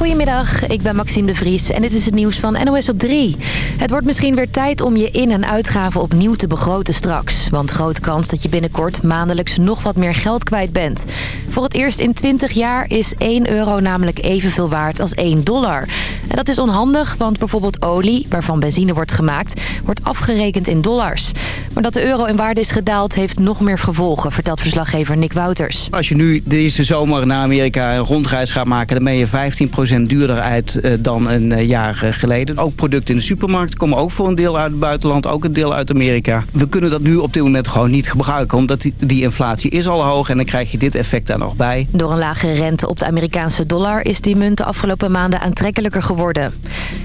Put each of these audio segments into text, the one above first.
Goedemiddag, ik ben Maxime de Vries en dit is het nieuws van NOS op 3. Het wordt misschien weer tijd om je in- en uitgaven opnieuw te begroten straks. Want grote kans dat je binnenkort maandelijks nog wat meer geld kwijt bent. Voor het eerst in 20 jaar is 1 euro namelijk evenveel waard als 1 dollar. En dat is onhandig, want bijvoorbeeld olie, waarvan benzine wordt gemaakt, wordt afgerekend in dollars. Maar dat de euro in waarde is gedaald heeft nog meer gevolgen, vertelt verslaggever Nick Wouters. Als je nu deze zomer naar Amerika een rondreis gaat maken... dan ben je 15% duurder uit uh, dan een uh, jaar geleden. Ook producten in de supermarkt komen ook voor een deel uit het buitenland. Ook een deel uit Amerika. We kunnen dat nu op dit moment gewoon niet gebruiken. Omdat die, inflatie is al hoog en dan krijg je dit effect daar nog bij. Door een lage rente op de Amerikaanse dollar... is die munt de afgelopen maanden aantrekkelijker geworden.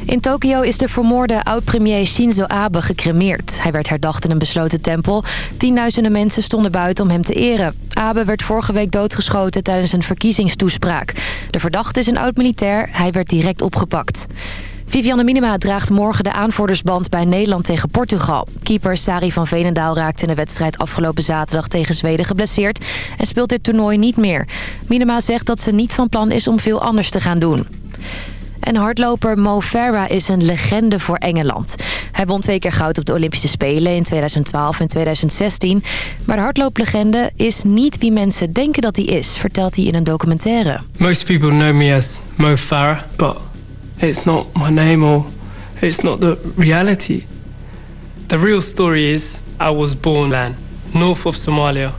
In Tokio is de vermoorde oud-premier Shinzo Abe gecremeerd. Hij werd herdacht in een besloten tempel. Tienduizenden mensen stonden buiten om hem te eren. Abe werd vorige week doodgeschoten tijdens een verkiezingstoespraak. De verdachte is een oud-militair. Hij werd direct opgepakt. Vivianne Minima draagt morgen de aanvoerdersband bij Nederland tegen Portugal. Keeper Sari van Veenendaal raakte in de wedstrijd afgelopen zaterdag tegen Zweden geblesseerd... en speelt dit toernooi niet meer. Minima zegt dat ze niet van plan is om veel anders te gaan doen. En hardloper Mo Farah is een legende voor Engeland. Hij won twee keer goud op de Olympische Spelen in 2012 en 2016. Maar de hardlooplegende is niet wie mensen denken dat hij is, vertelt hij in een documentaire. Most people know me as Mo Farah, but it's not my name or it's not the reality. The real story is I was born in north of Somalia.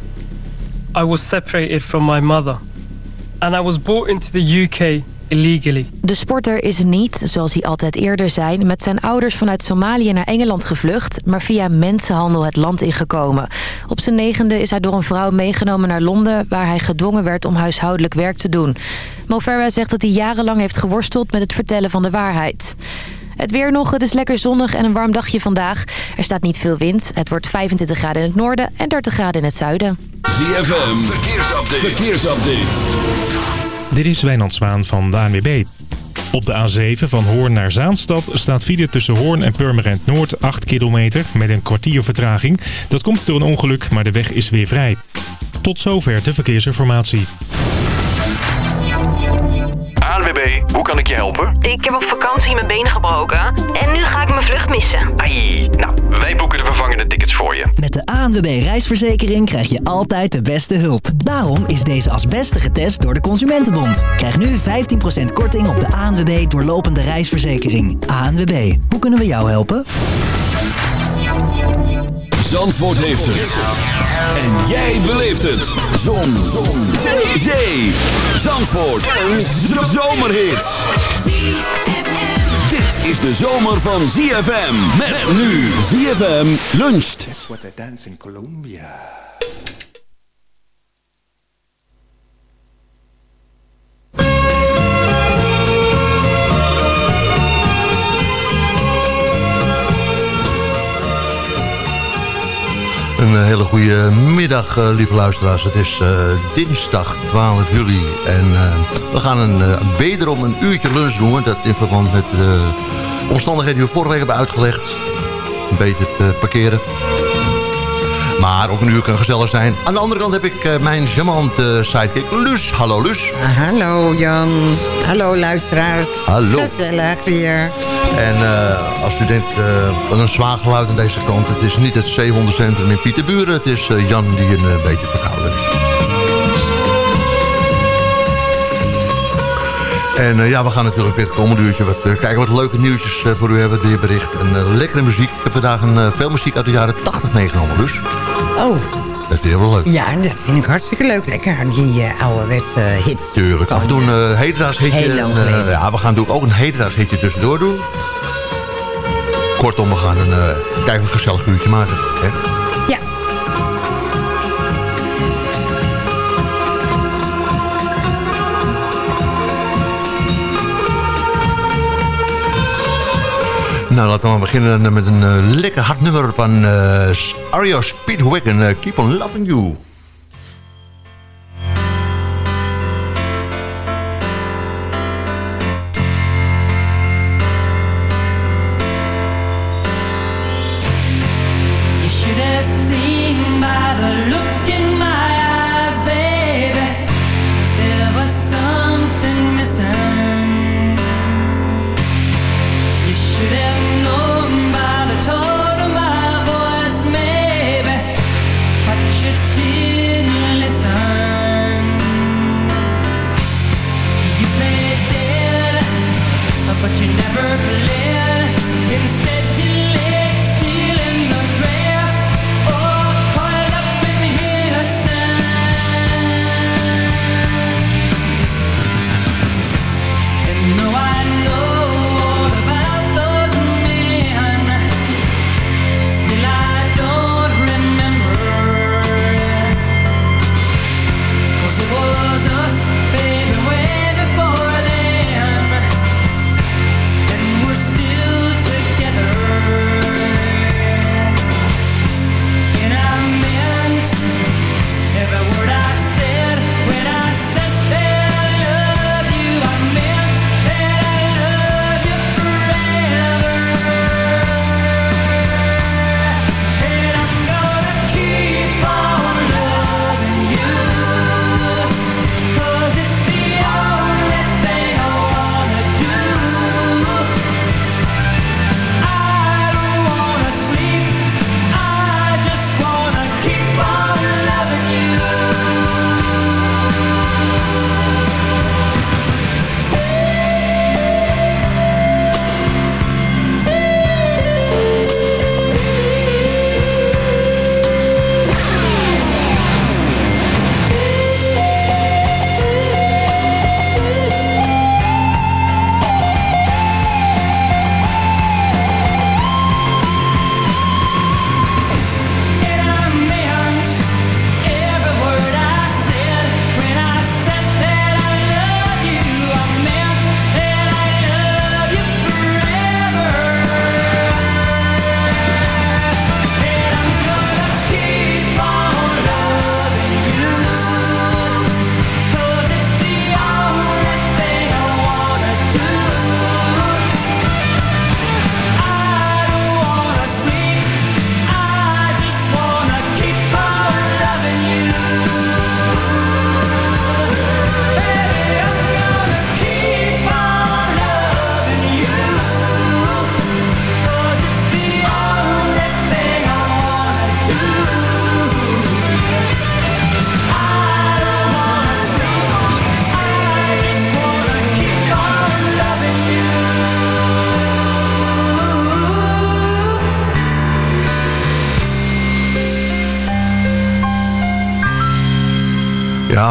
I was separated from my mother and I was brought into the UK illegally. De sporter is niet, zoals hij altijd eerder zei... met zijn ouders vanuit Somalië naar Engeland gevlucht... maar via mensenhandel het land ingekomen. Op zijn negende is hij door een vrouw meegenomen naar Londen... waar hij gedwongen werd om huishoudelijk werk te doen. Mo Farah zegt dat hij jarenlang heeft geworsteld... met het vertellen van de waarheid. Het weer nog, het is lekker zonnig en een warm dagje vandaag. Er staat niet veel wind. Het wordt 25 graden in het noorden en 30 graden in het zuiden. ZFM, verkeersupdate. verkeersupdate. Dit is Wijnand Zwaan van de ANWB. Op de A7 van Hoorn naar Zaanstad staat file tussen Hoorn en Purmerend Noord 8 kilometer met een kwartier vertraging. Dat komt door een ongeluk, maar de weg is weer vrij. Tot zover de verkeersinformatie. ANWB, hoe kan ik je helpen? Ik heb op vakantie mijn been gebroken en nu ga ik mijn vlucht missen. Ai, nou, wij boeken de vervangende tickets voor je. Met de ANWB reisverzekering krijg je altijd de beste hulp. Daarom is deze als beste getest door de Consumentenbond. Krijg nu 15% korting op de ANWB doorlopende reisverzekering. ANWB, hoe kunnen we jou helpen? Zandvoort heeft het. En jij beleeft het. Zon. Zon. Zee. Zee. Zandvoort. Een zomerhit. Is de zomer van ZFM. Met nu ZFM luncht. That's what they dance in Colombia. Een hele goede middag, uh, lieve luisteraars. Het is uh, dinsdag 12 juli en uh, we gaan een, wederom een uurtje lunch doen. Dat in verband met de omstandigheden die we vorige week hebben uitgelegd. Een beetje het parkeren. Maar ook een uur kan gezellig zijn. Aan de andere kant heb ik uh, mijn charmante sidekick Luus. Hallo Luus. hallo Jan. Hallo luisteraars. Hallo. Gezellig weer. En uh, als u denkt, uh, een zwaar geluid aan deze kant. Het is niet het zeehondencentrum in Pieterburen. Het is Jan die een beetje verkouden is. En ja, we gaan natuurlijk weer het komende uurtje wat, kijken wat leuke nieuwtjes voor u hebben. Weerbericht en lekkere muziek. Ik heb vandaag een, veel muziek uit de jaren 80 meegenomen dus. Oh. Dat is wel leuk. Ja, dat vind ik hartstikke leuk. Lekker, die ouderwetse hits. Tuurlijk, af en toe een uh, hedendaags hitje. Heel lang en, ja, we gaan natuurlijk ook een hedendaags hitje tussendoor doen. Kortom, we gaan een, een gezellig uurtje maken. Hè? Nou, laten we beginnen met een uh, lekker hard nummer van uh, Ario Speedwagon. Uh, Keep on Loving. You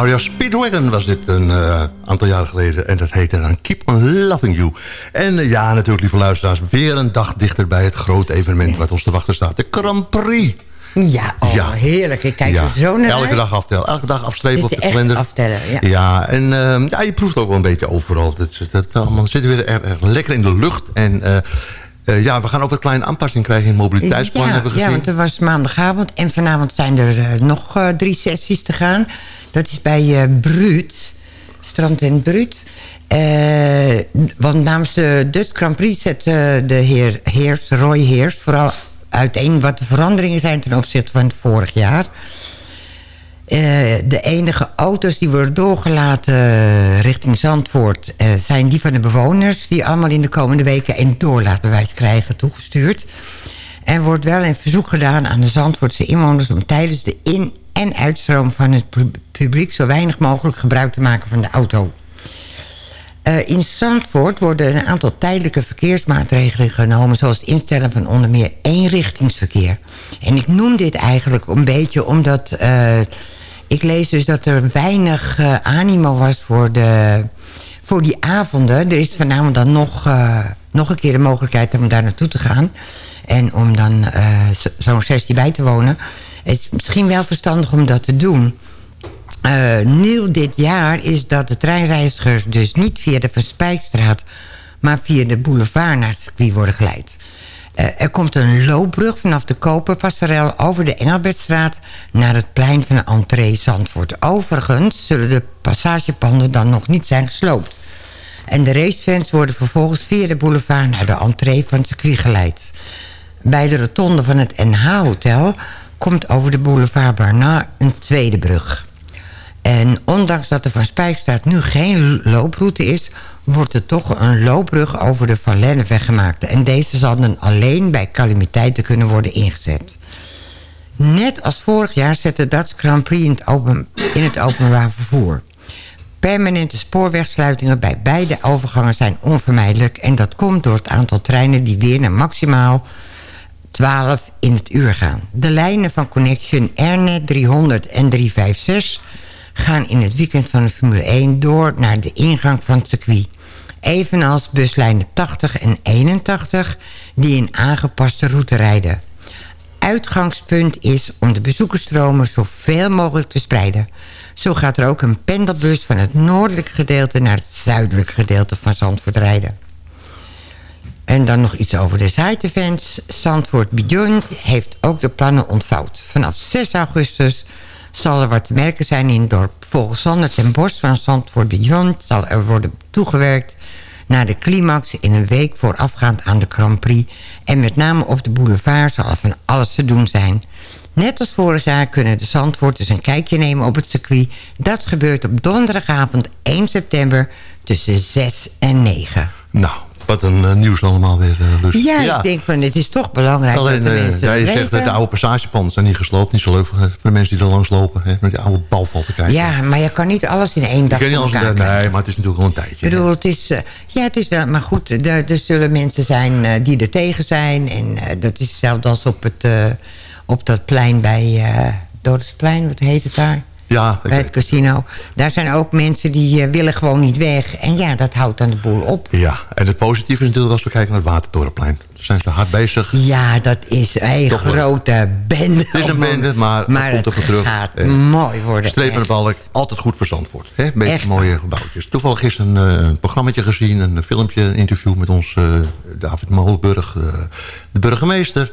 Ja, Speedwagon was dit een uh, aantal jaren geleden. En dat heette dan Keep on Loving You. En uh, ja, natuurlijk, lieve luisteraars... weer een dag dichter bij het grote evenement... wat ons te wachten staat. De Grand Prix. Ja, oh, ja. heerlijk. Ik kijk er zo naar Elke dag aftellen. Elke dag afstrepen op de kalender. aftellen, ja. Ja, en uh, ja, je proeft ook wel een beetje overal. Dat, dat, allemaal zitten weer erg, erg lekker in de lucht. En... Uh, ja, we gaan ook een kleine aanpassing krijgen in het mobiliteitsplan. Ja, hebben we ja, want er was maandagavond en vanavond zijn er uh, nog uh, drie sessies te gaan. Dat is bij Bruut, Strand en Bruut. want namens de Dutch Grand Prix zet de heer Heers, Roy Heers... vooral uiteen wat de veranderingen zijn ten opzichte van het vorig jaar... De enige auto's die worden doorgelaten richting Zandvoort... Zijn die van de bewoners... die allemaal in de komende weken een doorlaatbewijs krijgen toegestuurd. En wordt wel een verzoek gedaan aan de Zandvoortse inwoners... om tijdens de in- en uitstroom van het publiek... zo weinig mogelijk gebruik te maken van de auto. Uh, in Zandvoort worden een aantal tijdelijke verkeersmaatregelen genomen... zoals het instellen van onder meer eenrichtingsverkeer. En ik noem dit eigenlijk een beetje omdat... Uh, ik lees dus dat er weinig uh, animo was voor, de, voor die avonden. Er is vanavond dan nog, nog een keer de mogelijkheid om daar naartoe te gaan. En om dan zo'n sessie bij te wonen. Het is misschien wel verstandig om dat te doen... Uh, nieuw dit jaar is dat de treinreizigers dus niet via de Verspijkstraat... maar via de boulevard naar het circuit worden geleid. Uh, er komt een loopbrug vanaf de Koperpasserel over de Engelbertstraat... naar het plein van de entree Zandvoort. Overigens zullen de passagepanden dan nog niet zijn gesloopt. En de racefans worden vervolgens via de boulevard... naar de entree van het circuit geleid. Bij de rotonde van het NH-hotel... komt over de boulevard Barnard een tweede brug... En ondanks dat er van Spijkstraat nu geen looproute is... wordt er toch een loopbrug over de Van Lennepweg gemaakt. En deze zal dan alleen bij calamiteiten kunnen worden ingezet. Net als vorig jaar zet de Dutch Grand Prix in het, in het openbaar vervoer. Permanente spoorwegsluitingen bij beide overgangen zijn onvermijdelijk... en dat komt door het aantal treinen die weer naar maximaal 12 in het uur gaan. De lijnen van Connection Airnet 300 en 356 gaan in het weekend van de Formule 1 door naar de ingang van het circuit. Evenals buslijnen 80 en 81 die een aangepaste route rijden. Uitgangspunt is om de bezoekersstromen zoveel mogelijk te spreiden. Zo gaat er ook een pendelbus van het noordelijke gedeelte naar het zuidelijke gedeelte van Zandvoort rijden. En dan nog iets over de side-events. Zandvoort Beyond heeft ook de plannen ontvouwd. Vanaf 6 augustus zal er wat te merken zijn in het dorp. Volgens Sander ten Bos van Zandvoort Beyond zal er worden toegewerkt naar de climax in een week voorafgaand aan de Grand Prix. En met name op de boulevard zal er van alles te doen zijn. Net als vorig jaar kunnen de Zandvoorters een kijkje nemen op het circuit. Dat gebeurt op donderdagavond 1 september tussen 6 en 9. Nou, wat een uh, nieuws allemaal weer, uh. Ja, ja, ik denk van het is toch belangrijk Alleen, dat de mensen ja, je zegt dat de oude passagepanden zijn niet gesloopt. Niet zo leuk voor de mensen die er langs lopen. Hè, met die oude balval te kijken. Ja, maar je kan niet alles in één dag je kan niet alles in, Nee, maar het is natuurlijk al een tijdje. Ik bedoel, het is, uh, ja, het is wel... Maar goed, er, er zullen mensen zijn die er tegen zijn. En dat is hetzelfde als op, het, op dat plein bij... Doodersplein, wat heet het daar? Ja, bij het casino. Daar zijn ook mensen die uh, willen gewoon niet weg. En ja, dat houdt dan de boel op. Ja, en het positieve is natuurlijk als we kijken naar het Watertorenplein. Zijn ze hard bezig. Ja, dat is een Toch grote bende. Het is een bende, maar, maar het, komt terug. gaat eh, mooi worden. Strepen de balk, altijd goed voor Zandvoort. Hè? Beetje echt mooie gebouwtjes. Toevallig is een, uh, een programmaatje gezien, een filmpje, een interview met ons uh, David Molenburg, de burgemeester.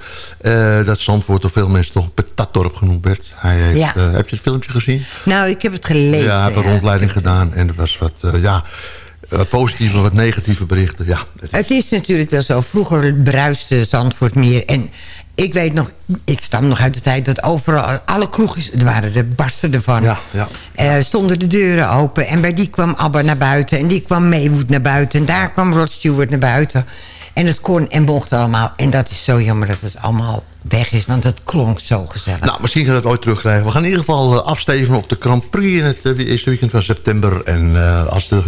dat Zandvoort door veel mensen toch een patatdorp genoemd werd. Hij heeft, ja. heb je het filmpje gezien? Nou, ik heb het gelezen. Ja, hij heeft een rondleiding gedaan en er was wat, ja wat positieve, wat negatieve berichten. Ja, het is... het is natuurlijk wel zo. Vroeger bruiste Zandvoort meer. En ik weet nog, ik stam nog uit de tijd dat overal, alle kroegjes, er waren de barsten ervan. Ja, ja. Uh, stonden de deuren open. En bij die kwam ABBA naar buiten. En die kwam Maywood naar buiten. En daar kwam Rod Stewart naar buiten. En het kon en mocht allemaal. En dat is zo jammer dat het allemaal weg is. Want het klonk zo gezellig. Nou, misschien gaan we het ooit terugkrijgen. We gaan in ieder geval eh, afsteven op de Grand Prix... in het eh, eerste weekend van september. En eh, als de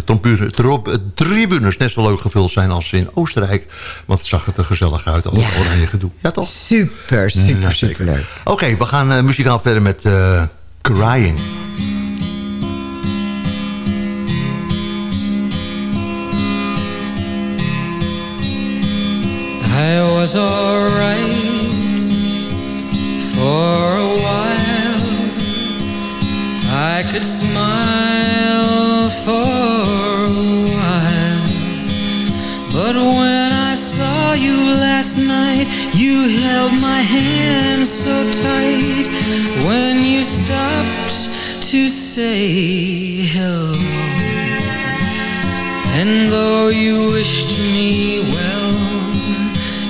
tribunes net zo leuk gevuld zijn als in Oostenrijk... want het zag het er gezellig uit, al ja. oranje gedoe. Ja, toch? Super, super, super leuk. Oké, we gaan muzikaal verder met Crying. I was alright could smile for a while. But when I saw you last night, you held my hand so tight. When you stopped to say hello. And though you wished me well,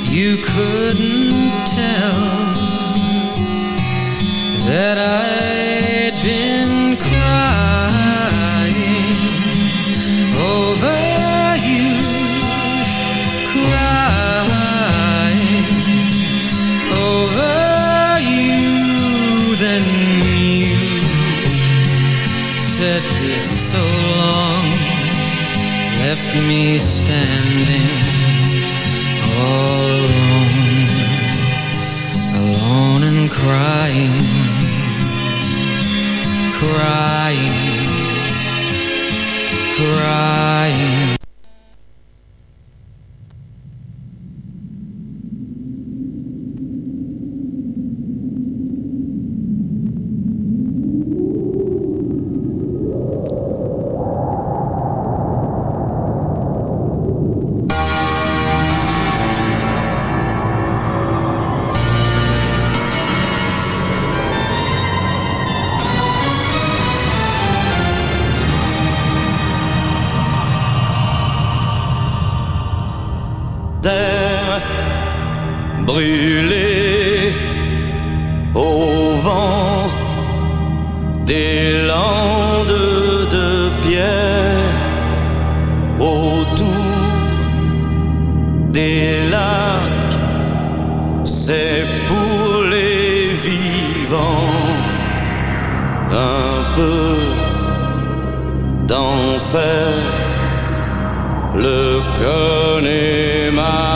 you couldn't tell that I'd standing all alone, alone and crying, crying, crying. Des lacs c'est pour les vivants un peu d'enfer. Le Connemara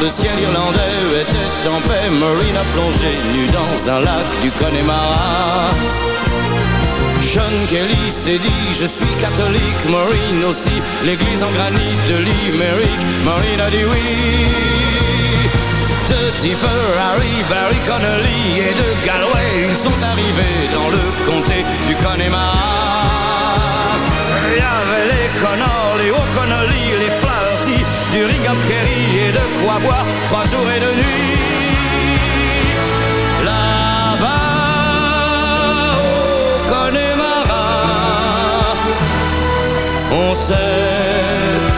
le ciel irlandais était en paix. Marine a plongé nu dans un lac du Connemara. John Kelly s'est dit je suis catholique, Maureen aussi, l'église en granit de Limerick, Maureen a dit oui. De Tipper, Harry, Barry Connolly et de Galway, ils sont arrivés dans le comté du Connemara. Il y avait les Connors, les O'Connolly, les Flaherty, du Ring of Kerry et de quoi boire trois jours et deux nuits. Là-bas, au Connemara, on sait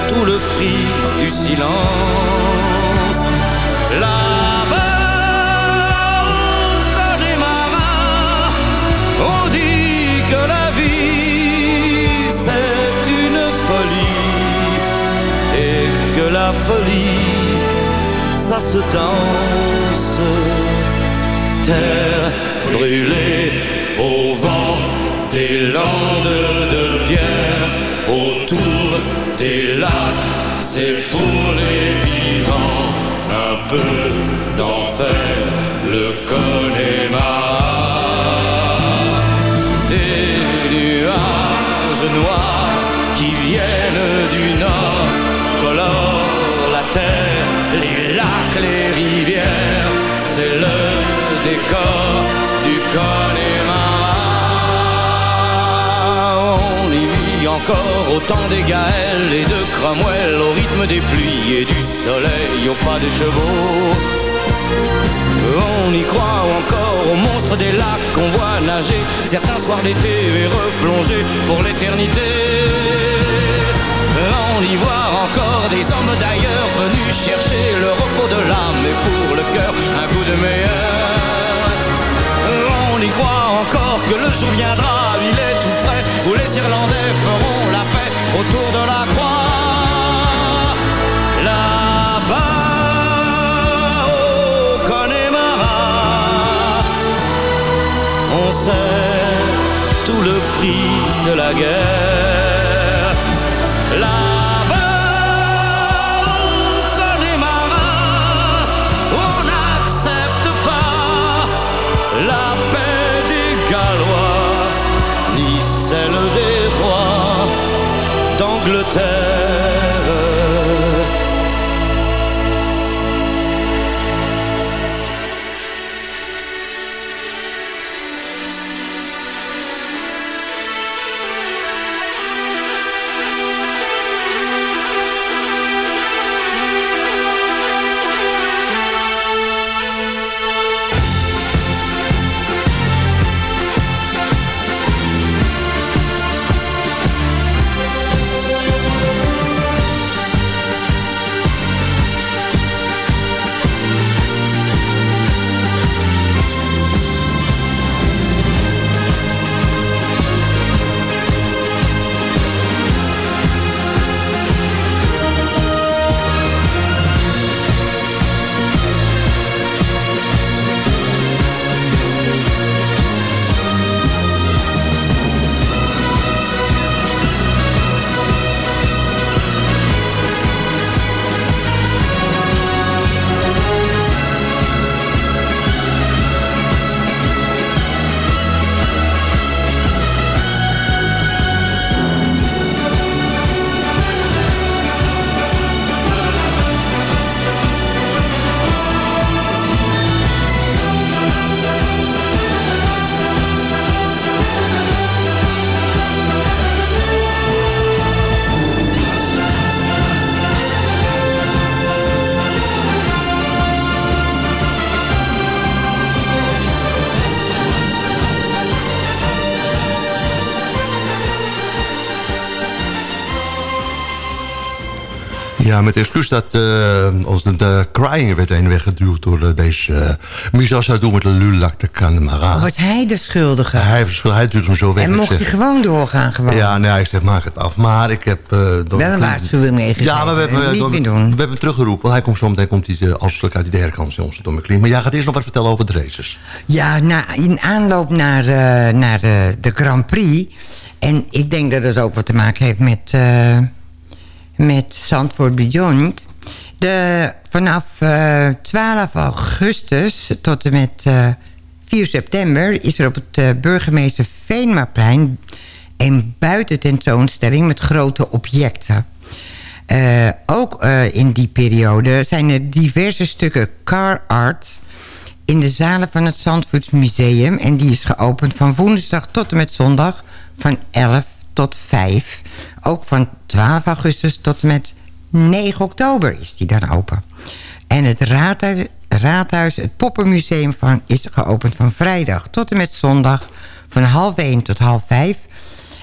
tout le prix du silence. Ça se danse. Terre brûlée au vent des landes de pierre, autour des lacs, c'est pour les vivants un peu d'enfer, le Connemara. Encore au temps des Gaëls et de Cromwell, au rythme des pluies et du soleil, au pas des chevaux. On y croit encore aux monstres des lacs qu'on voit nager certains soirs d'été et replonger pour l'éternité. On y voit encore des hommes d'ailleurs venus chercher le repos de l'âme et pour le cœur un goût de meilleur. On y croit encore que le jour viendra, il est tout près, où les Irlandais feront la paix autour de la croix. Là-bas, au Connemara, on sait l'esprit de la guerre. Ja, met excuus dat ons de, de crying werd heen weggeduwd door uh, deze... Uh, zou doen met de lulak, de Cannemara. Was hij de schuldige? Hij, hij duwt hem zo weg. En mocht hij gewoon doorgaan? Gewoon? Ja, nee, ik zeg, maak het af. Maar ik heb... Wel een waarschuwing meegegeven. Ja, maar we hebben, niet door, meer doen. we hebben hem teruggeroepen. Hij komt zo meteen komt hij, als uit die derde kans in onze Domme. Maar jij gaat eerst nog wat vertellen over de races. Ja, na, in aanloop naar, naar de, de Grand Prix... En ik denk dat het ook wat te maken heeft met met Zandvoort Beyond. De, vanaf uh, 12 augustus tot en met uh, 4 september... is er op het uh, burgemeester Veenmaplein... een buitententoonstelling met grote objecten. Ook in die periode zijn er diverse stukken car art... in de zalen van het Zandvoorts Museum. En die is geopend van woensdag tot en met zondag... van 11 tot 5. Ook van 12 augustus tot en met 9 oktober is die dan open. En het raadhuis, raadhuis het Poppenmuseum van, is geopend van vrijdag tot en met zondag... van half 1 tot half 5.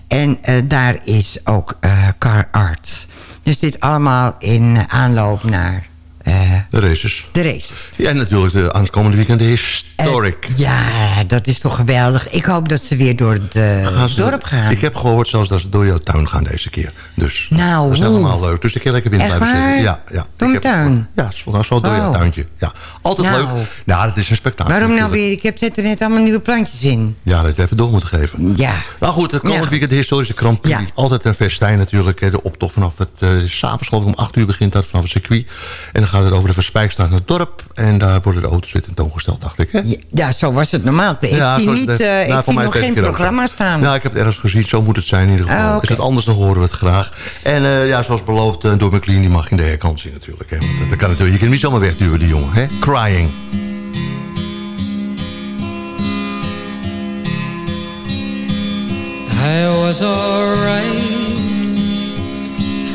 En uh, daar is ook uh, car art. Dus dit allemaal in aanloop naar... Uh, de races. De races. Ja, en natuurlijk de aankomende weekend de Historic. Uh, ja, dat is toch geweldig. Ik hoop dat ze weer door het uh, ze, dorp gaan. Ik heb gehoord zelfs dat ze door jouw tuin gaan deze keer. Dus nou, dat is helemaal leuk. Dus ik ga lekker binnen Echt blijven waar? zitten. Ja, ja. Door mijn tuin? Ja, zo, zo door Oh. jouw tuintje. Ja. Altijd Nou. leuk. Nou, dat is een spektakel. Waarom nou natuurlijk. weer? Ik heb zet er net allemaal nieuwe plantjes in. Ja, dat even door moeten geven. Ja. Nou goed, het komend Ja. weekend de historische Grand Prix. Ja. Altijd een festijn natuurlijk. De optocht vanaf het... eh S'avonds geloof ik om 8 uur begint dat vanaf het circuit. En dan gaat het over de Verspijkstraat naar het dorp. En daar worden de auto's weer tentoongesteld, dacht ik. Hè? Ja, ja, zo was het normaal. Ik Ja, zie, niet, eh, Nou, ik zie nog geen programma staan. Nou, ik heb het ergens gezien. Zo moet het zijn in ieder geval. Ah, oké. Is het anders, dan horen we het graag. En eh, ja, zoals beloofd, uh, door McLean, die mag in de herkant zien natuurlijk. Hè? Want dat, kan natuurlijk. Je kunt hem niet zomaar wegduwen, die jongen. Hè? Crying. I was alright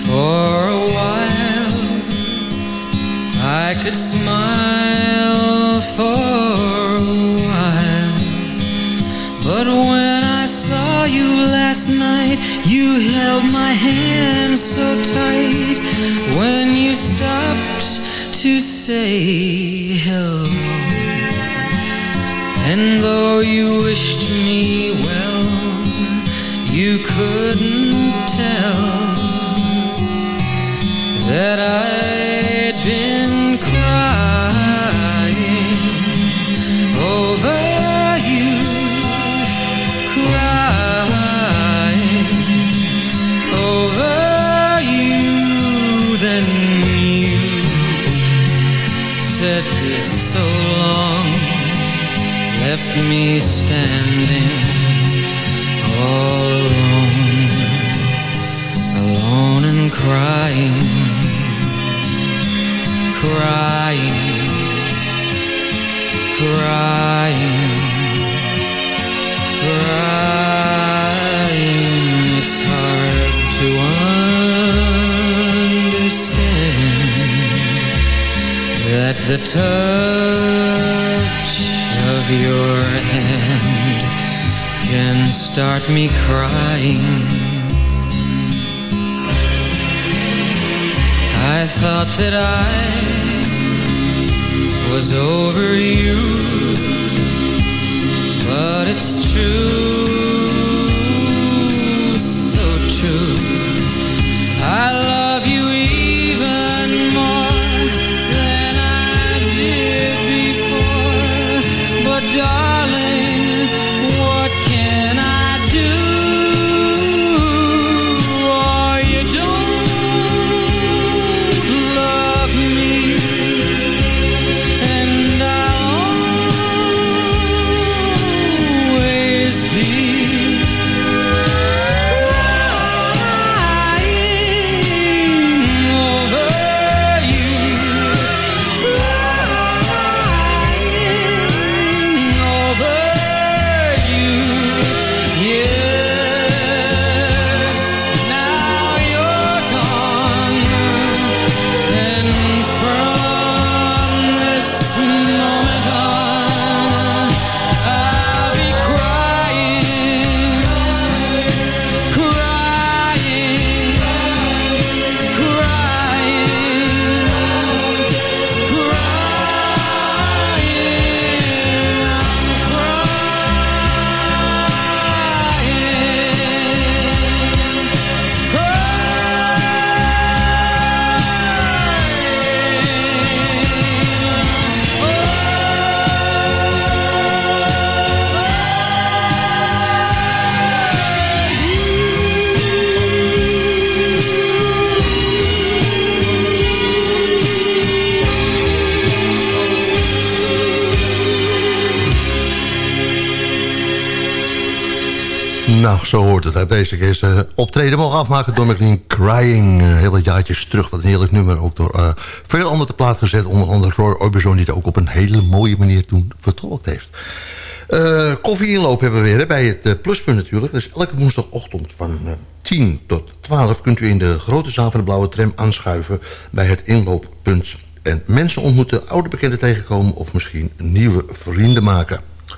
for a while. I could smile for a while. But when I saw you last night, you held my hand so tight. When you stopped to say hello. And though you wished me well, you couldn't tell that I'd standing all alone, alone and crying, crying, crying, crying. It's hard to understand that the touch start me crying. I thought that I was over you, but it's true, deze keer zijn optreden mogen afmaken door McLean Crying. Uh, heel wat jaartjes terug. Wat een heerlijk nummer. Ook door veel anderen te plaat gezet. Onder andere Roy Orbison die het ook op een hele mooie manier toen vertolkt heeft. Koffie inloop hebben we weer bij het Pluspunt natuurlijk. Dus elke woensdagochtend van 10 tot 12 kunt u in de grote zaal van de Blauwe Tram aanschuiven bij het inlooppunt. En mensen ontmoeten, oude bekenden tegenkomen of misschien nieuwe vrienden maken. Dat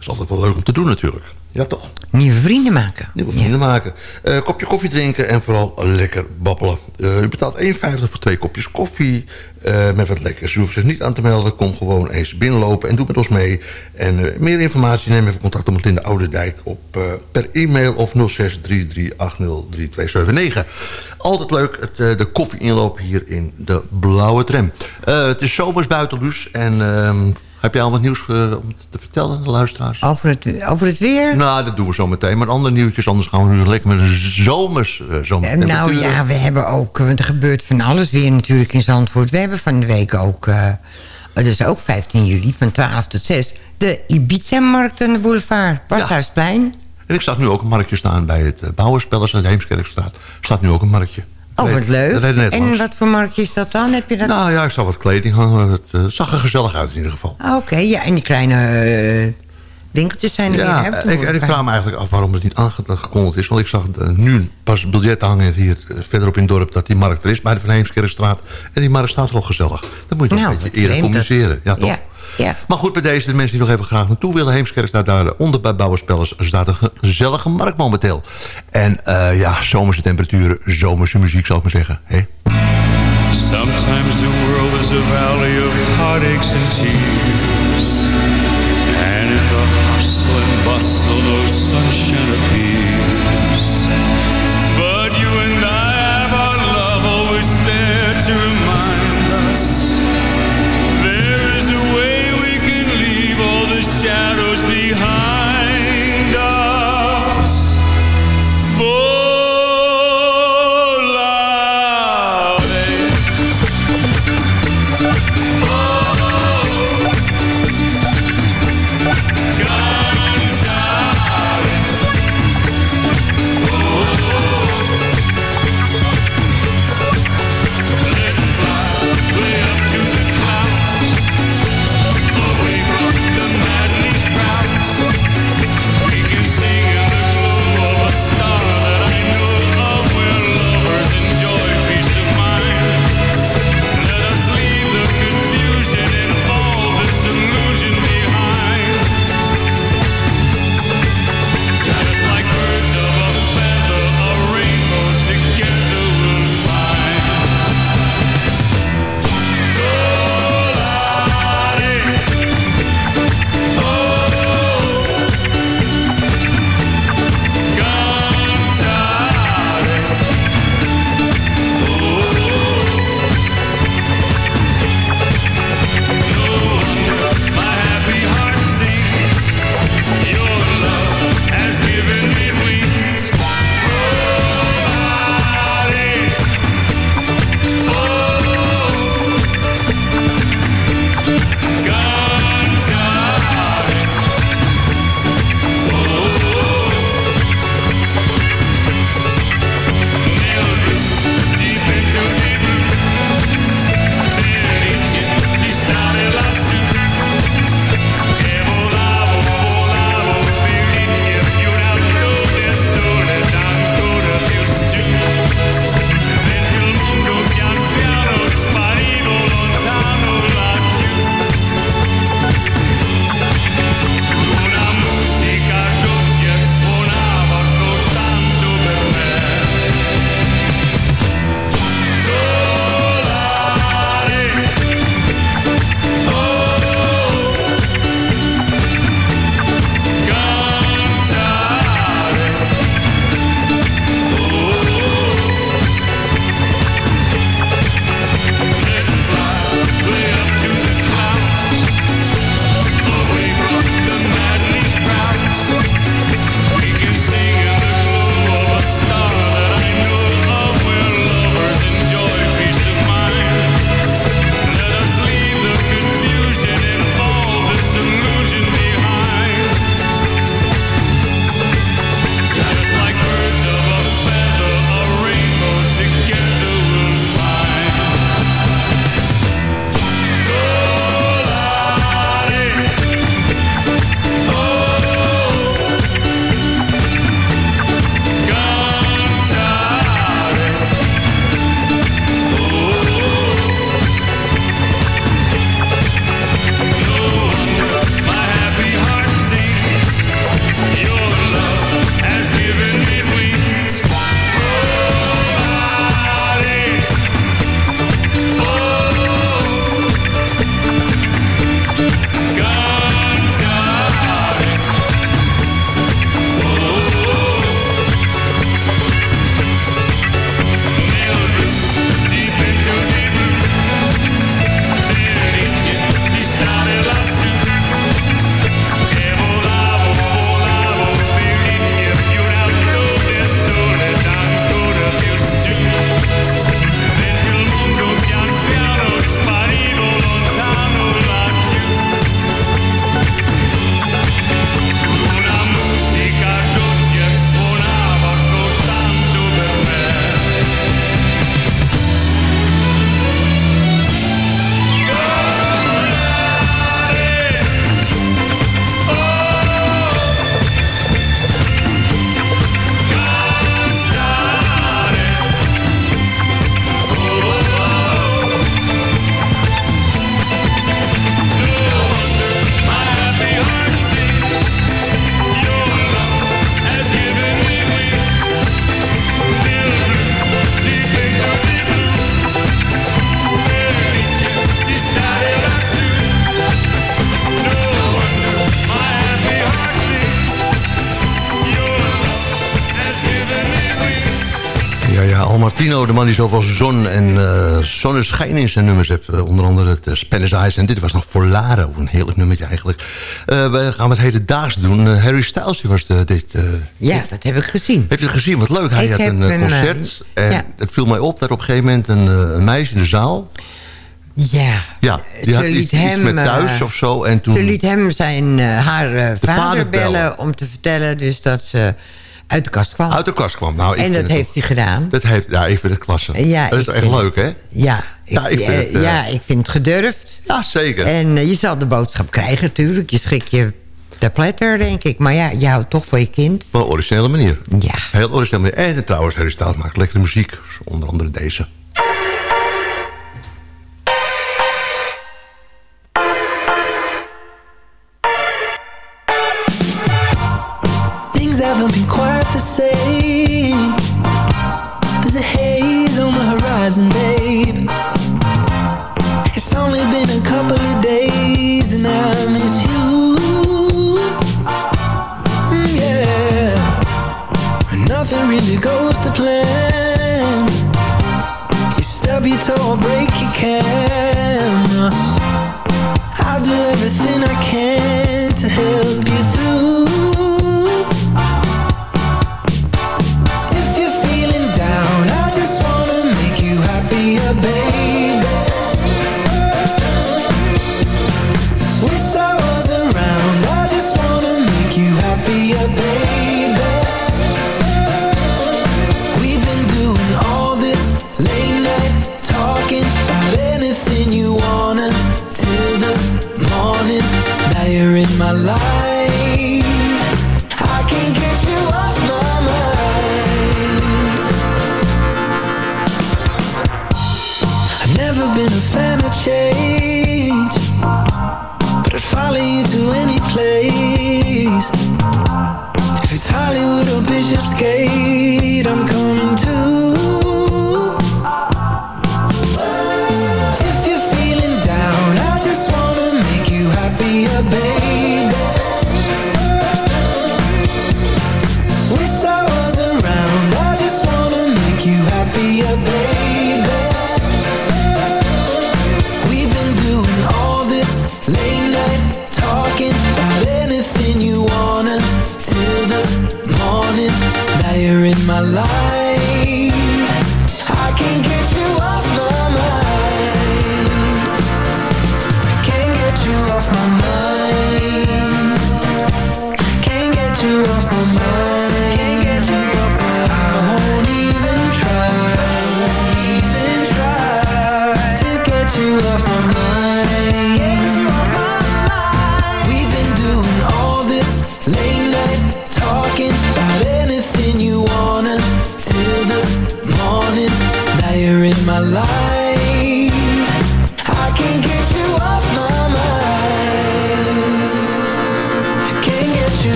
is altijd wel leuk om te doen natuurlijk. Ja, toch? Nieuwe vrienden maken. Nieuwe vrienden ja. maken. Uh, kopje koffie drinken en vooral lekker babbelen. Uh, u betaalt 1,50 voor twee kopjes koffie. Uh, met wat lekkers. U hoeft zich niet aan te melden. Kom gewoon eens binnenlopen en doe met ons mee. En meer informatie neem even contact met Linda Ouderdijk op per e-mail of 0633803279. Altijd leuk, het, de koffie inloop hier in de blauwe tram. het is zomers buiten dus en ehm, heb jij al wat nieuws uh, om te vertellen aan de luisteraars? Over het, over het weer? Nou, dat doen we zo meteen. Maar andere nieuwtjes, anders gaan we nu lekker met een zomers... Uh, zomer. Uh, nou ja, we hebben ook... Want er gebeurt van alles weer natuurlijk in Zandvoort. We hebben van de week ook... dus ook 15 juli, van 12 tot 6... de Ibiza-markt aan de boulevard. Badhuisplein. Ja. En ik zag nu ook een marktje staan bij het Bouwerspellers aan de Heemskerkstraat. staat nu ook een marktje. Oh, wat leuk. En langs. wat voor marktje is dat dan? Heb je dat... Nou ja, ik zag wat kleding hangen. Het uh, zag er gezellig uit in ieder geval. Ah, Oké, okay, ja. En die kleine uh, winkeltjes zijn er ja, weer. Ja, ik, en ik vraag me eigenlijk af waarom het niet aangekondigd is. Want ik zag uh, nu pas biljetten hangen hier verderop in het dorp... dat die markt er is bij de Van Heemskerkstraat. En die markt staat er al gezellig. Dan moet je nou, een beetje eerder communiceren. Ja, toch? Ja. Ja. Maar goed, bij deze, de mensen die nog even graag naartoe willen... Heemskerk staat daar onder bij Bouwerspellers... staat een gezellige markt momenteel. En uh, ja, zomerse temperaturen, zomerse muziek zal ik maar zeggen. Hey? Sometimes the world is a valley of heartaches and tears And in the hustle and bustle no sunshine appears de man die zoveel zon en eh, zonneschijn in zijn nummers heeft. Eh, onder andere het uh, Spanish Eyes. En dit was nog Volare, een heerlijk nummertje eigenlijk. Eh, we gaan het hedendaags doen. Eh, Harry Styles was de, dit... eh, Ja, dat heb ik gezien. heb je het gezien? Wat leuk. Hij Ik had een eh, eh, concert. en ja. het viel mij op dat op een gegeven moment een, eh, een meisje in de zaal... Ja. Ja, die Ze had liet iets, iets hem, met thuis eh, of zo. En toen, Ze liet hem zijn, eh, haar eh, vader, vader bellen, bellen. om te vertellen dus dat ze uit de kast kwam. uit de kast kwam. Nou, ik en dat heeft hij gedaan. Dat heeft, ja, ik vind het klasse. Ja, dat is echt leuk, hè? Ja, ik, Ja, ik vind eh, het, eh, ja, ik vind het gedurfd. Ja, zeker. En eh, je zal de boodschap krijgen natuurlijk. Je schrik je de pletter, denk ik. Maar ja, je houdt toch voor je kind. Op een originele manier. Ja. Heel originele manier. En trouwens, Harry Styles maakt lekkere muziek. Onder andere deze. Things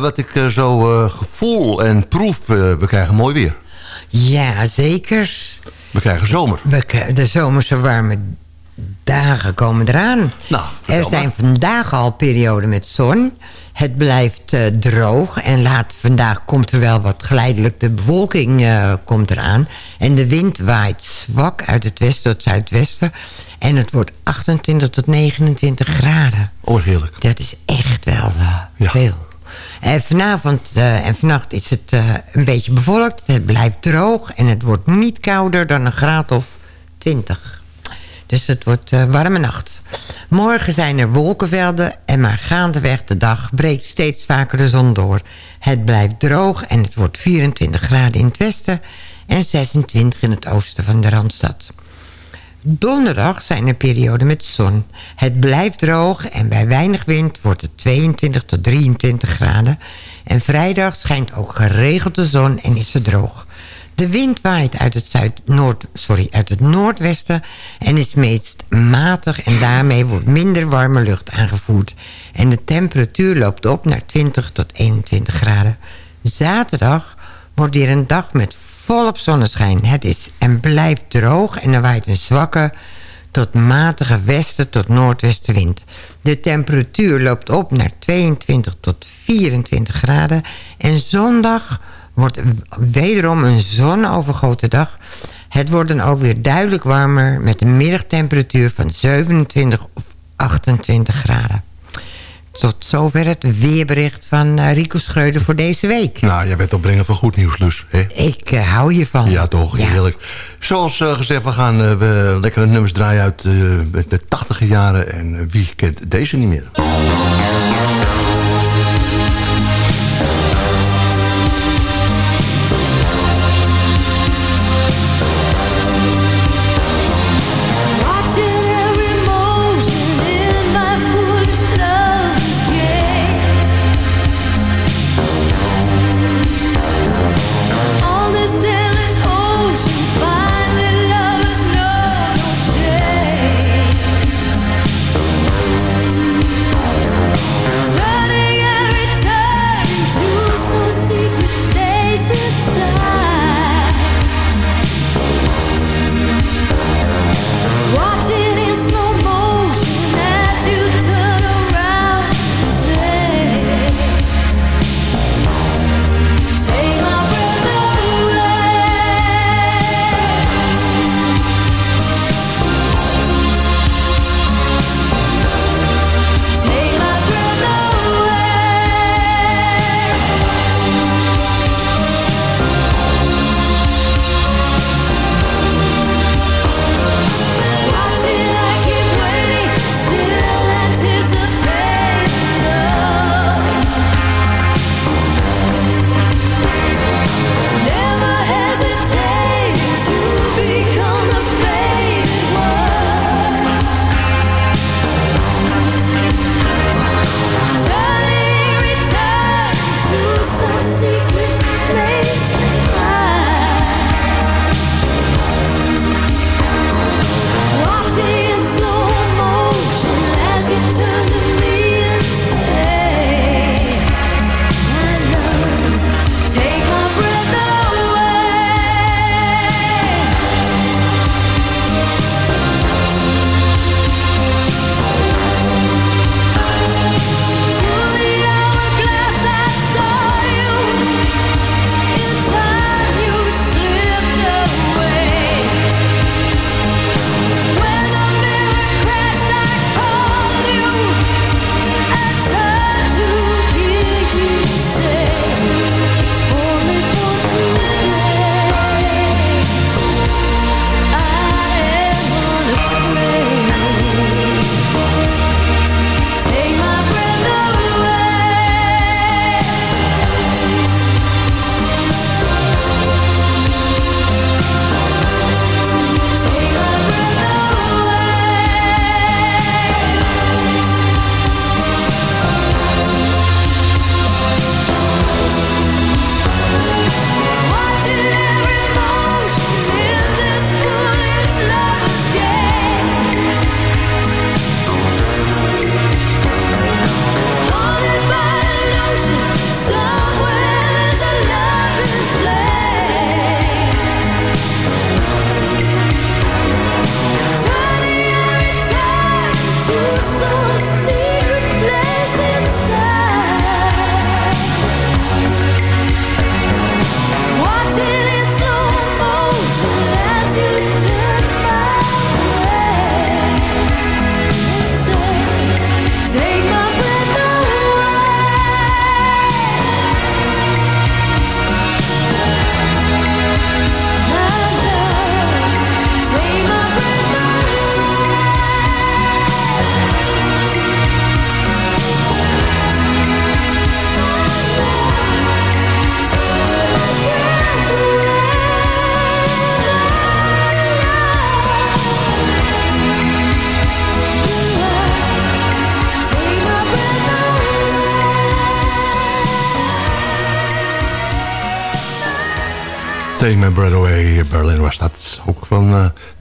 wat ik eh, zo eh, gevoel en proef, eh, we krijgen mooi weer. Ja, zeker. We krijgen zomer. We, de zomerse warme dagen komen eraan. Nou, er zijn vandaag al perioden met zon. Het blijft eh, droog en laat, vandaag komt er wel wat geleidelijk de bewolking eh, komt eraan. En de wind waait zwak uit het westen tot zuidwesten. En het wordt 28 tot 29 graden. Oh, heerlijk. Dat is echt wel eh, Ja. veel. En vanavond eh, en vannacht is het eh, een beetje bewolkt. Het blijft droog en het wordt niet kouder dan een graad of 20. Dus het wordt eh warme nacht. Morgen zijn er wolkenvelden en maar gaandeweg de dag breekt steeds vaker de zon door. Het blijft droog en het wordt 24 graden in het westen en 26 in het oosten van de Randstad. Donderdag zijn er perioden met zon. Het blijft droog en bij weinig wind wordt het 22 tot 23 graden. En vrijdag schijnt ook geregeld de zon en is het droog. De wind waait uit het, zuid sorry, uit het noordwesten en is meest matig... en daarmee wordt minder warme lucht aangevoerd. En de temperatuur loopt op naar 20 tot 21 graden. Zaterdag wordt weer een dag met volop zonneschijn. Het is en blijft droog en er waait een zwakke tot matige westen tot noordwestenwind. De temperatuur loopt op naar 22 tot 24 graden. En zondag wordt wederom een zonovergoten dag. Het wordt dan ook weer duidelijk warmer met een middagtemperatuur van 27 of 28 graden. Tot zover het weerbericht van uh, Rico Schreuder voor deze week. Nou, jij bent opbrengen van goed nieuws, Lus. Hè? Ik uh, hou je van. Ja, toch, ja. heerlijk. Zoals uh, gezegd, we gaan lekkere nummers draaien uit de tachtige jaren. En wie kent deze niet meer?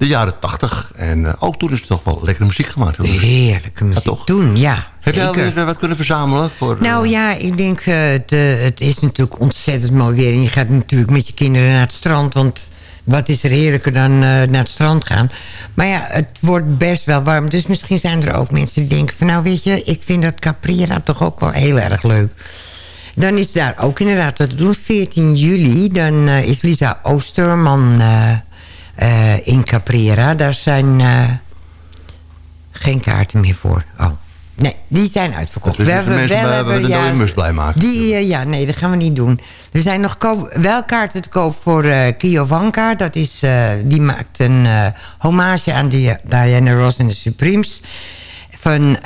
De jaren 80. En eh, ook toen is het toch wel lekkere muziek gemaakt. Heerlijke muziek. toch? Toen, ja. Heb jij alweer wat kunnen verzamelen? Voor, Nou ja, ik denk, eh, het, eh, het is natuurlijk ontzettend mooi weer. En je gaat natuurlijk met je kinderen naar het strand. Want wat is er heerlijker dan eh, naar het strand gaan. Maar ja, het wordt best wel warm. Dus misschien zijn er ook mensen die denken van... nou weet je, ik vind dat Caprera toch ook wel heel erg leuk. Dan is daar ook inderdaad wat te doen. 14 juli, dan eh, is Lisa Oosterman eh, eh, in Caprera. Daar zijn eh, geen kaarten meer voor. Oh. Nee, die zijn uitverkocht. Dus mensen bij- bij de mus blij maken. Die, eh, ja, nee, dat gaan we niet doen. Er zijn nog wel kaarten te koop voor eh Kiovanka. Dat is, die maakt een hommage aan die, Diana Ross en de Supremes. Van,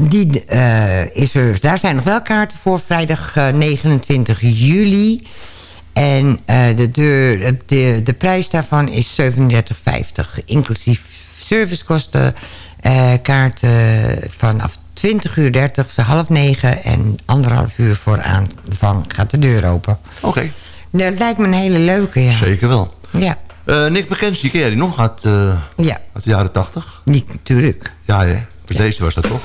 die, is er, daar zijn nog wel kaarten voor. Vrijdag eh, 29 juli. En eh, de, deur, de, de prijs daarvan is 37,50. Inclusief servicekosten. eh, kaarten vanaf 20 uur 30, half negen en anderhalf uur voor aanvang gaat de deur open. Oké. Dat lijkt me een hele leuke, ja. Zeker wel. Ja, Eh, Nick McKenzie, ken jij die nog uit, eh, ja. uit de jaren 80? Niet natuurlijk. Ja, hè? Dus deze was dat toch?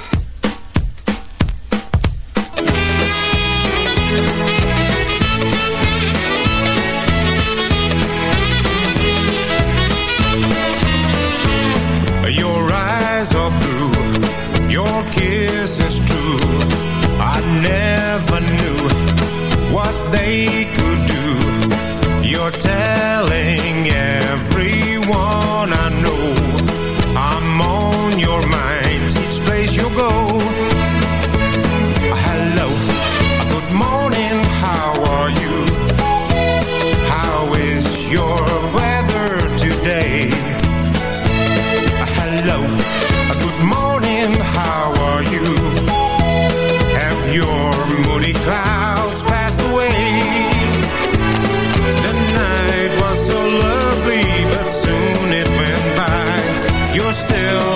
Still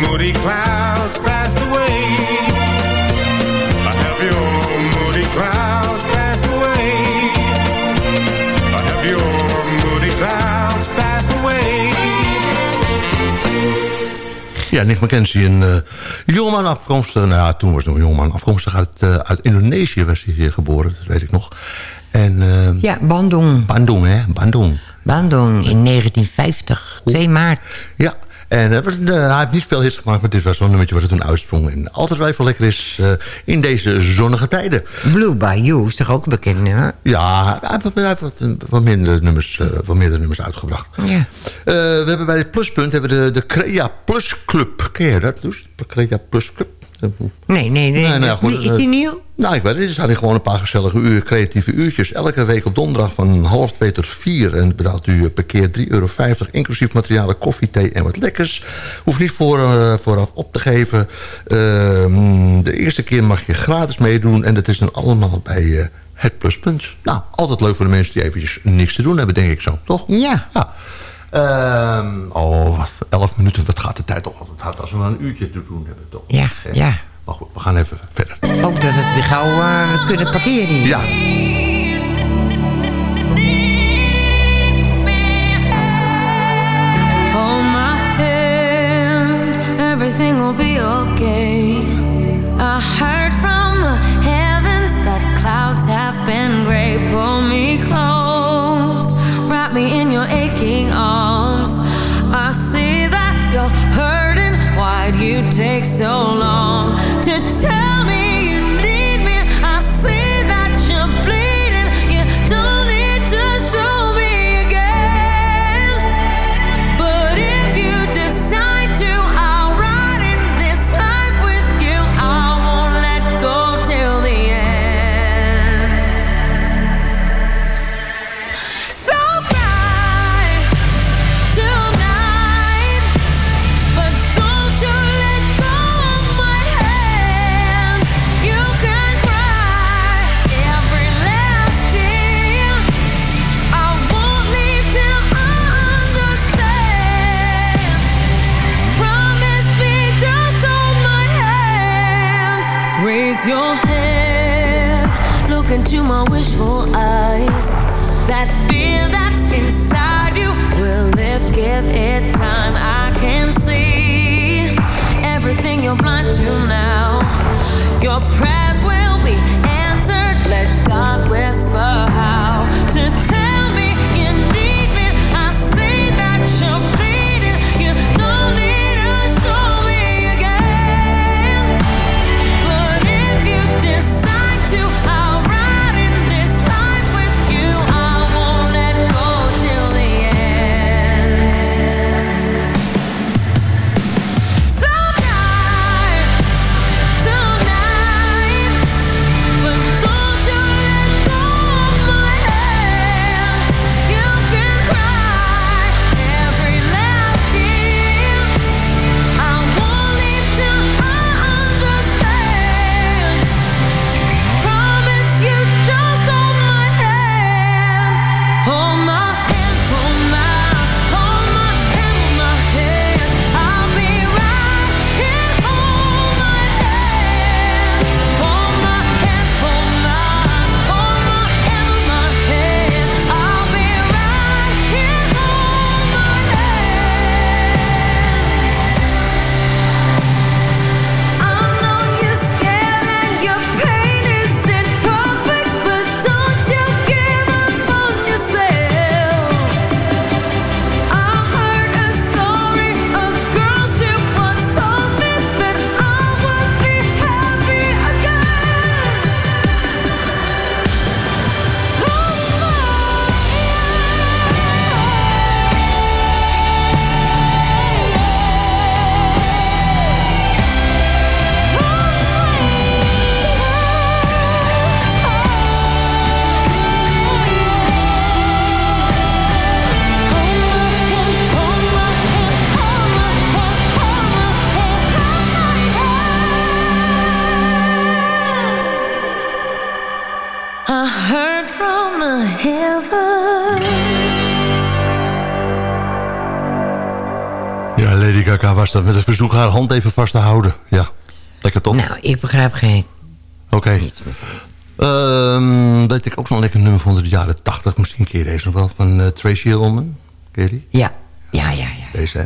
moody clouds passed away? Have your moody clouds passed away? Have your moody clouds passed away? Ja, Nick McKenzie, een uh, jongeman afkomstig... Nou ja, toen was hij nog een jongeman. Afkomstig uit, eh, uit Indonesië was hij hier geboren, dat weet ik nog. En, eh, Ja, Bandung. Bandung, hè? Bandung. Bandung in 1950, 2 maart. Ja, en eh, hij heeft niet veel hits gemaakt... maar dit was wel een nummertje wat er toen uitsprong. En altijd wel even lekker is eh, in deze zonnige tijden. Blue Bayou is toch ook een bekend nummer? Ja, hij heeft, hij heeft wat, wat, minder nummers, eh, wat meerdere nummers uitgebracht. Ja. We hebben bij het pluspunt hebben de, de Crea Plus Club. Ken je dat, Loes? De Crea Plus Club? Nee, nee, nee. nou, goed, is die eh, nieuw? Nou, ik weet het. Er staan gewoon een paar gezellige uur, creatieve uurtjes. Elke week op donderdag van half twee tot vier. En betaalt u per keer 3,50 euro, inclusief materialen, koffie, thee en wat lekkers. Hoeft niet voor, eh, vooraf op te geven. Ehm, de eerste keer mag je gratis meedoen. En dat is dan allemaal bij eh, het pluspunt. Nou, altijd leuk voor de mensen die eventjes niks te doen hebben, denk ik zo. Toch? Ja. ja. Ehm, oh, 11 minuten. Wat gaat de tijd toch altijd hard als we maar een uurtje te doen hebben, toch? Ja, Eh, ja. Maar goed, we gaan even verder. Ook dat het weer gauw eh, kunnen parkeren hier. Ja. Dat met het verzoek haar hand even vast te houden. Ja, lekker toch? Nou, ik begrijp geen... Oké. Ehm, weet ik ook zo'n lekker nummer van de jaren 80. Misschien keer deze nog wel van eh, Tracy Ullman. Ken je die? Ja, ja, ja. ja. Deze, hè?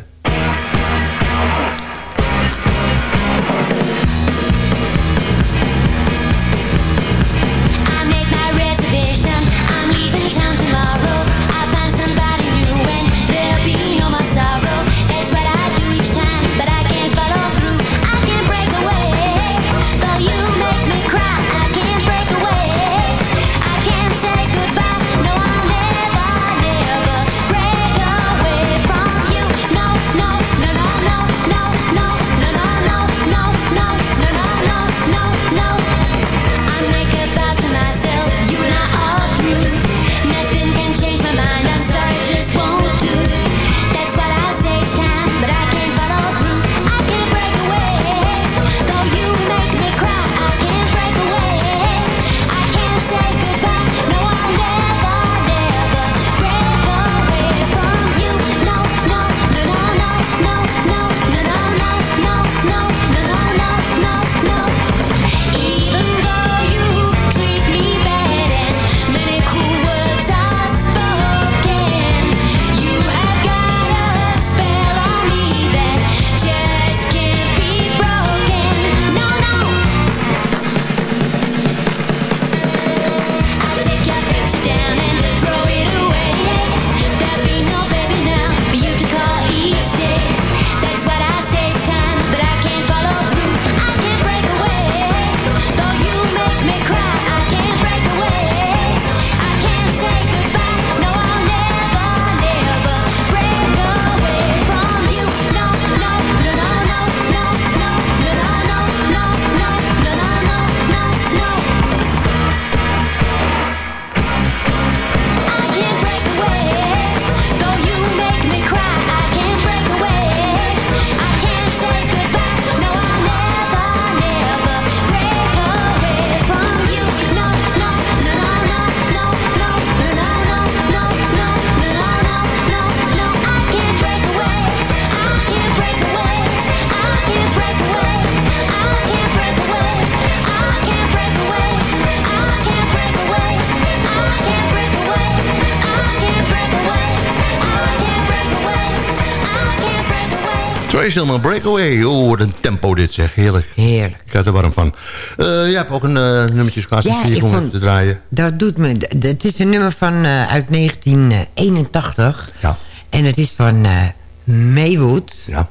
Racial Breakaway. Oh, wat een tempo dit zeg. Heerlijk. Heerlijk. Ik krijg er warm van. Uh, jij hebt ook een uh, nummertjeskaart Ja, ik om vond- te draaien. Dat doet me... Het is een nummer van eh, uit 1981. Ja. En het is van eh Maywood. Ja.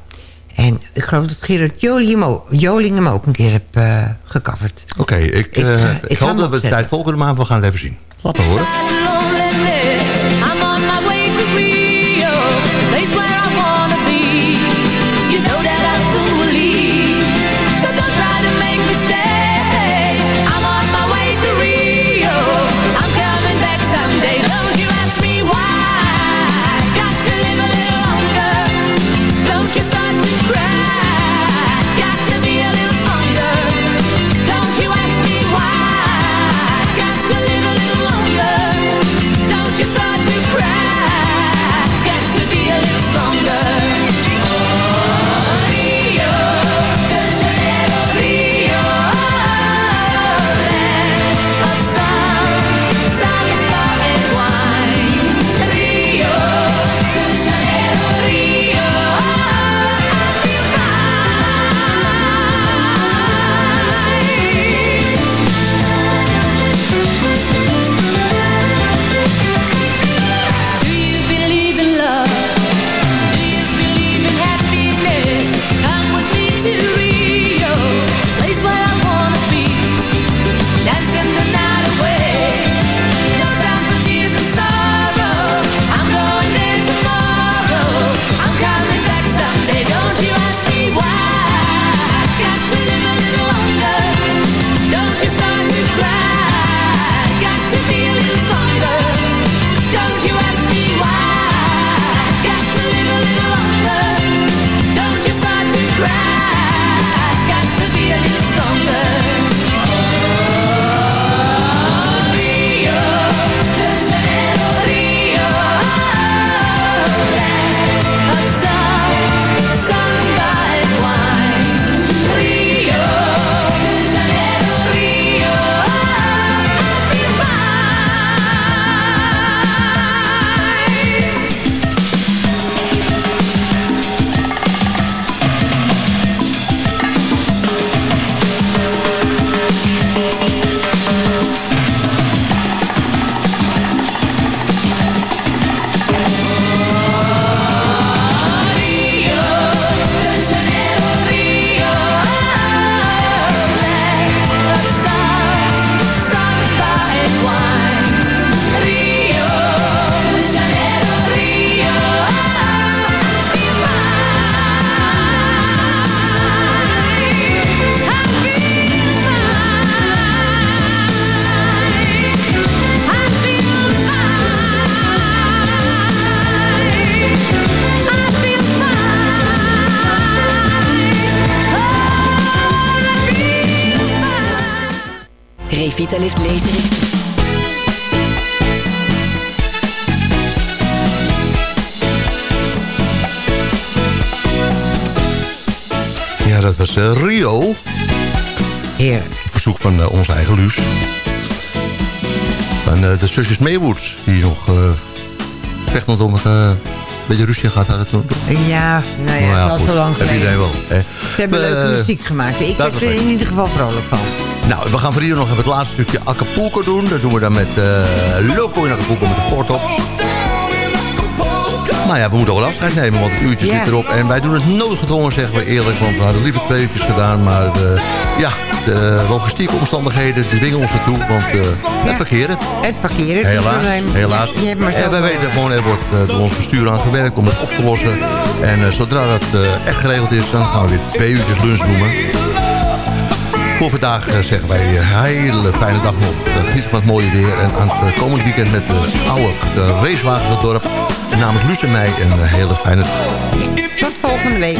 En ik geloof dat Gerard Joling hem ook, een keer heb eh gecoverd. Oké, ik, Ik, eh, eh, ik, ik ga hoop dat we de opzetten. tijd volgende maand we gaan het even zien. Laat maar horen. Dat was eh, Rio. Heerlijk. Verzoek van eh, onze eigen Luus. En eh, de zusjes Maywood, die nog uh, vechtend om het... een beetje ruzie gehad hadden toen. Ja, nou ja, wel goed, zo lang geleden. iedereen wel. Hè. Ze hebben leuke muziek gemaakt. Ik werd er in ieder geval vrolijk van. Nou, we gaan voor hier nog even het laatste stukje Acapulco doen. Dat doen we dan met eh, Loco in Acapulco met de Voortops. Maar ja, we moeten ook wel afscheid nemen, want het uurtje Ja. zit erop. En wij doen het noodgedwongen, zeggen we eerlijk. Want we hadden liever twee uurtjes gedaan. Maar eh, ja, de logistieke omstandigheden dwingen ons ertoe. Want eh, het parkeren. Het parkeren Helaas, helaas. Ja, en wij weten gewoon, er wordt eh, door ons bestuur aan gewerkt om het op te lossen. En zodra dat echt geregeld is, dan gaan we weer twee uurtjes lunch noemen. Voor vandaag zeggen wij een hele fijne dag nog. Geniet van het mooie weer. En aan het komend weekend met de oude de racewagens het dorp. Namens Luus en mij een eh, hele fijne dag. Tot volgende week.